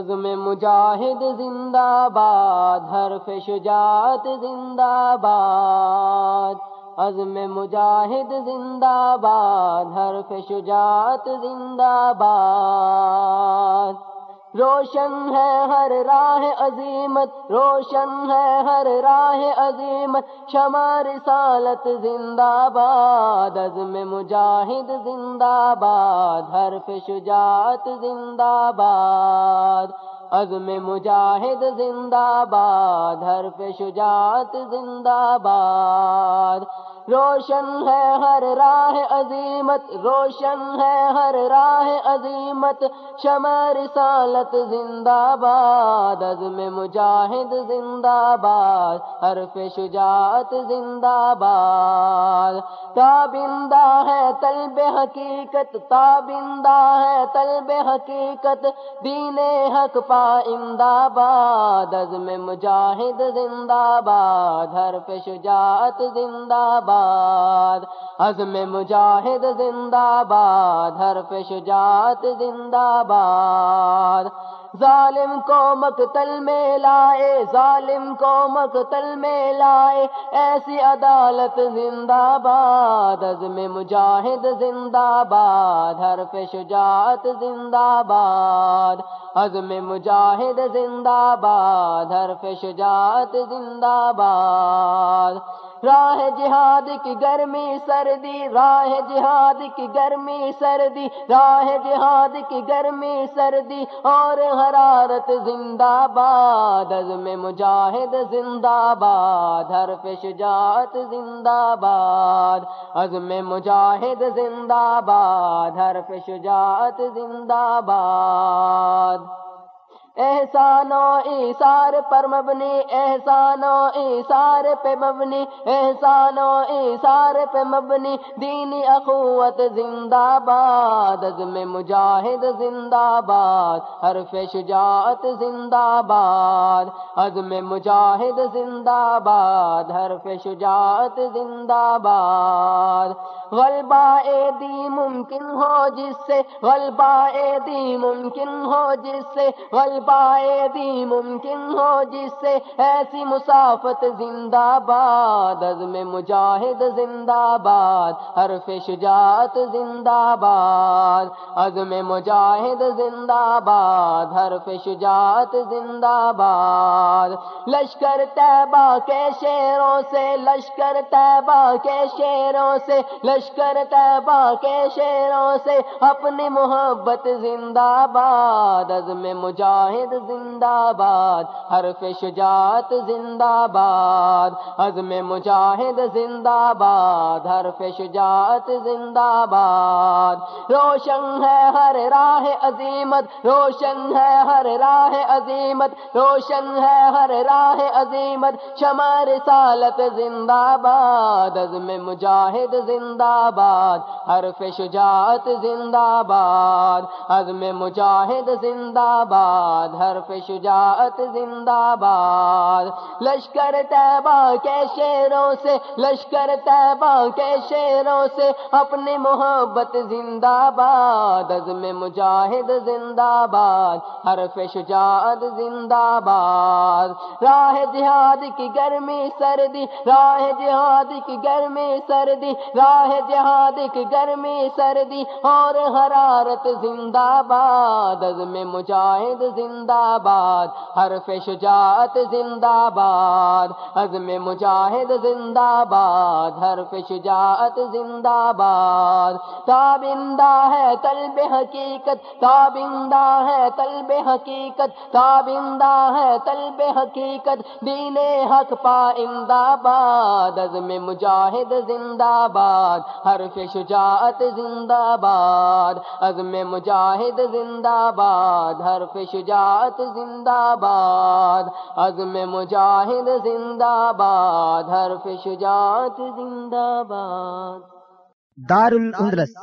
عزم مجاہد زندہ باد حرف شجاعت زندہ باد۔ عزم مجاہد زندہ باد حرف شجاعت زندہ باد۔ روشن ہے ہر راہ عظیمت، روشن ہے ہر راہ عظیمت۔ شمار رسالت زندہ باد، عزم مجاہد زندہ باد۔ حرف شجاعت زندہ باد۔ عزم مجاہد زندہ باد، حرف شجاعت زندہ باد۔ روشن ہے ہر راہ عظیمت، روشن ہے ہر راہ عظیمت۔ شمع رسالت زندہ باد، عزم مجاہد زندہ باد، حرف شجاعت زندہ باد۔ تابندہ ہے طلب حقیقت، تابندہ ہے طلب حقیقت۔ دین حق پائندہ باد عزم مجاہد زندہ باد حرف شجاعت زندہ باد عزم مجاہد زندہ باد حرف شجاعت زندہ باد ظالم کو مقتل میں لائے، ظالم کو مقتل میں لائے۔ ایسی عدالت زندہ باد، عزم مجاہد زندہ باد، حرف شجاعت زندہ باد۔ عزم مجاہد زندہ باد، حرف شجاعت زندہ باد۔ راہ جہاد کی گرمی سردی، راہ جہاد کی گرمی سردی، راہ جہاد کی گرمی سردی، اور حرارت زندہ باد، عزم مجاہد زندہ باد حرف شجاعت زندہ باد، عزم مجاہد زندہ باد حرف شجاعت زندہ باد۔ احسان و ایسار پر مبنی، احسان و ایسار پہ مبنی، احسان و ایسار پہ مبنی دینی اخوت زندہ باد عزم مجاہد زندہ باد حرف شجاعت زندہ باد عزم مجاہد زندہ باد حرف شجاعت زندہ باد غلبہ دی ممکن ہو جس سے غلبہ دی ممکن ہو جس سے غلبہ دی ممکن ہو جس سے ایسی مسافت زندہ باد، عزم مجاہد زندہ باد، حرف شجاعت زندہ باد، عزم مجاہد زندہ باد، حرف شجاعت زندہ باد۔ لشکر طیبہ کے شیروں سے، لشکر طیبہ کے شیروں سے، لشکر طیبہ کے شیروں سے، اپنی محبت زندہ باد، عزم مجاہد زندہ باد حرف شجاعت زندہ باد، عزم مجاہد زندہ باد حرف شجاعت زندہ باد۔ روشن ہے ہر راہ عظیمت، روشن ہے ہر راہ عظیمت، روشن ہے ہر راہ عظیمت۔ شمع رسالت زندہ باد، عزم مجاہد زندہ باد حرف شجاعت زندہ باد، عزم مجاہد زندہ باد۔ حرف شجاعت زندہ باد۔ لشکر طیبہ کے شیروں سے، لشکر طیبہ کے شیروں سے اپنی محبت زندہ باد۔ عزم مجاہد زندہ باد، حرف شجاعت زندہ باد۔ راہ جہاد کی گرمی سردی، راہ جہاد کی گرمی سردی، راہ جہاد کی گرمی سردی اور حرارت زندہ باد۔ عزم مجاہد زندہ باد، حرف شجاعت زندہ باد، عزم مجاہد زندہ باد، حرف شجاعت زندہ باد۔ تابندہ ہے طلب حقیقت، تابندہ ہے طلب حقیقت، تابندہ ہے طلب حقیقت۔ دین حق پائندہ باد، عزم مجاہد زندہ باد، حرف شجاعت زندہ باد، عزم مجاہد زندہ باد، حرف شجاعت زندہ باد عزم مجاہد زندہ باد حرف شجاعت زندہ باد۔ دار الاندلس